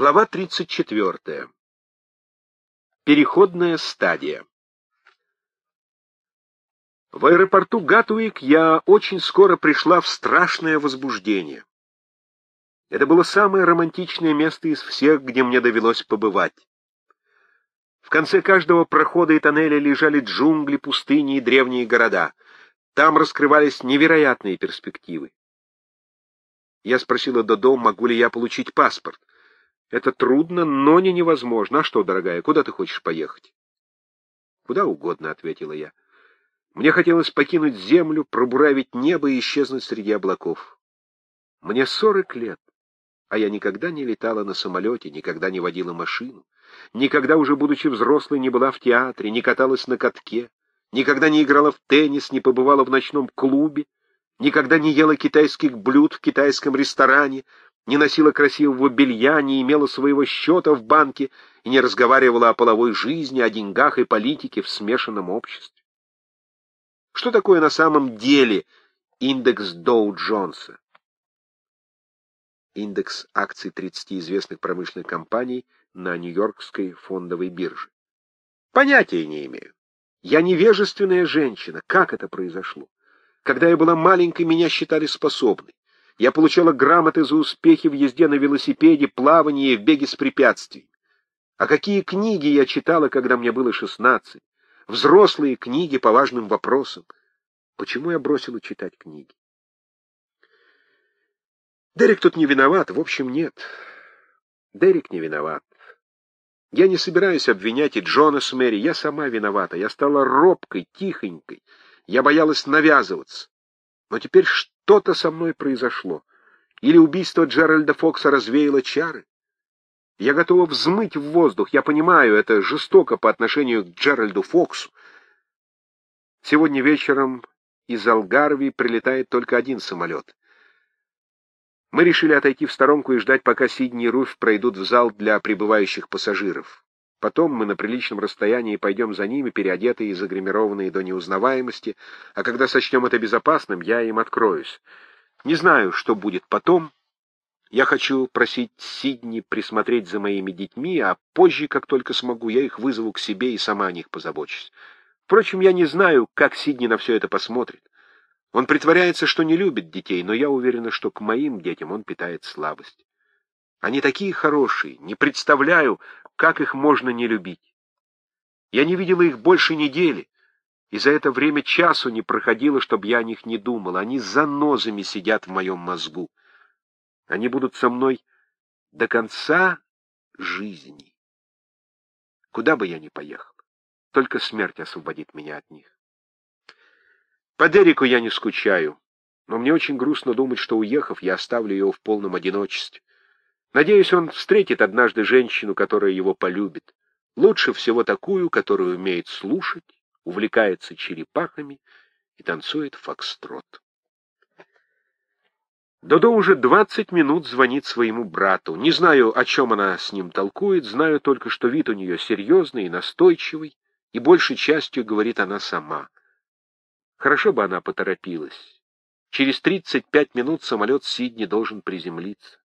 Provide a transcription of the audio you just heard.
Глава 34. Переходная стадия. В аэропорту Гатуик я очень скоро пришла в страшное возбуждение. Это было самое романтичное место из всех, где мне довелось побывать. В конце каждого прохода и тоннеля лежали джунгли, пустыни и древние города. Там раскрывались невероятные перспективы. Я спросила Додо, могу ли я получить паспорт. Это трудно, но не невозможно. А что, дорогая, куда ты хочешь поехать? Куда угодно, — ответила я. Мне хотелось покинуть землю, пробуравить небо и исчезнуть среди облаков. Мне сорок лет, а я никогда не летала на самолете, никогда не водила машину, никогда, уже будучи взрослой, не была в театре, не каталась на катке, никогда не играла в теннис, не побывала в ночном клубе, никогда не ела китайских блюд в китайском ресторане, не носила красивого белья, не имела своего счета в банке и не разговаривала о половой жизни, о деньгах и политике в смешанном обществе. Что такое на самом деле индекс Доу-Джонса? Индекс акций 30 известных промышленных компаний на Нью-Йоркской фондовой бирже. Понятия не имею. Я невежественная женщина. Как это произошло? Когда я была маленькой, меня считали способной. Я получала грамоты за успехи в езде на велосипеде, плавании и в беге с препятствиями. А какие книги я читала, когда мне было шестнадцать? Взрослые книги по важным вопросам. Почему я бросила читать книги? Дерек тут не виноват, в общем, нет. Дерек не виноват. Я не собираюсь обвинять и Джона с Мэри, я сама виновата. Я стала робкой, тихонькой. Я боялась навязываться. Но теперь что-то со мной произошло. Или убийство Джеральда Фокса развеяло чары. Я готова взмыть в воздух. Я понимаю, это жестоко по отношению к Джеральду Фоксу. Сегодня вечером из Алгарви прилетает только один самолет. Мы решили отойти в сторонку и ждать, пока Сидни и Руфь пройдут в зал для прибывающих пассажиров. Потом мы на приличном расстоянии пойдем за ними, переодетые и загримированные до неузнаваемости, а когда сочтем это безопасным, я им откроюсь. Не знаю, что будет потом. Я хочу просить Сидни присмотреть за моими детьми, а позже, как только смогу, я их вызову к себе и сама о них позабочусь. Впрочем, я не знаю, как Сидни на все это посмотрит. Он притворяется, что не любит детей, но я уверена, что к моим детям он питает слабость. Они такие хорошие, не представляю, как их можно не любить? Я не видела их больше недели, и за это время часу не проходило, чтобы я о них не думал. Они занозами сидят в моем мозгу. Они будут со мной до конца жизни. Куда бы я ни поехал, только смерть освободит меня от них. По Дереку я не скучаю, но мне очень грустно думать, что, уехав, я оставлю его в полном одиночестве. Надеюсь, он встретит однажды женщину, которая его полюбит. Лучше всего такую, которая умеет слушать, увлекается черепахами и танцует фокстрот. Додо уже двадцать минут звонит своему брату. Не знаю, о чем она с ним толкует, знаю только, что вид у нее серьезный и настойчивый, и большей частью говорит она сама. Хорошо бы она поторопилась. Через тридцать пять минут самолет Сидни должен приземлиться.